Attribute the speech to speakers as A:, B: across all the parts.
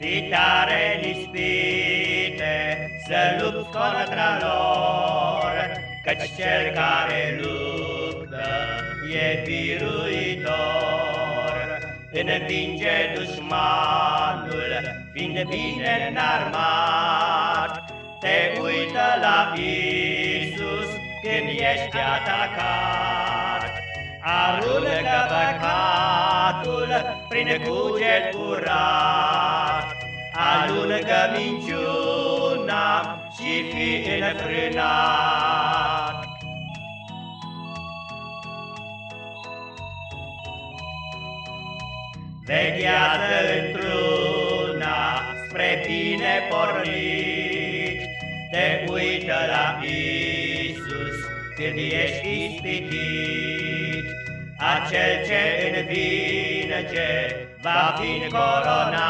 A: Fi tare în ispite să lupți contra lor, Căci cel care luptă e biruitor. Învinge dușmanul, fiind bine înarmat, Te uită la Isus când ești atacat. Aruncă păcatul prin cuget curat, Aluncă minciuna și fi înfrânat. Veghează într-una spre bine pornit, Te uită la Isus când ești ispitit. Acel ce învinge va fi coronat Și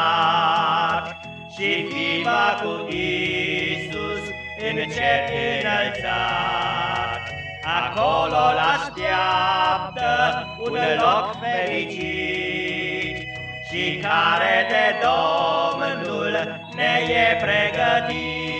A: fi va cu Isus în cer înălțat. Acolo l-așteaptă un loc fericit Și care de Domnul ne e pregătit.